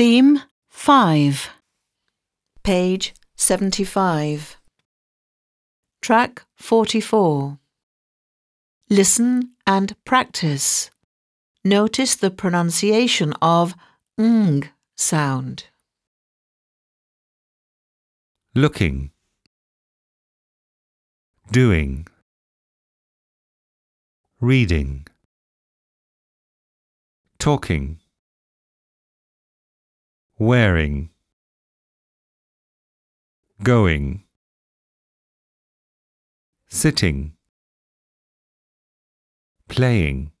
Theme 5. Page 75. Track 44. Listen and practice. Notice the pronunciation of ng sound. looking, doing, reading, talking, wearing, going, sitting, playing,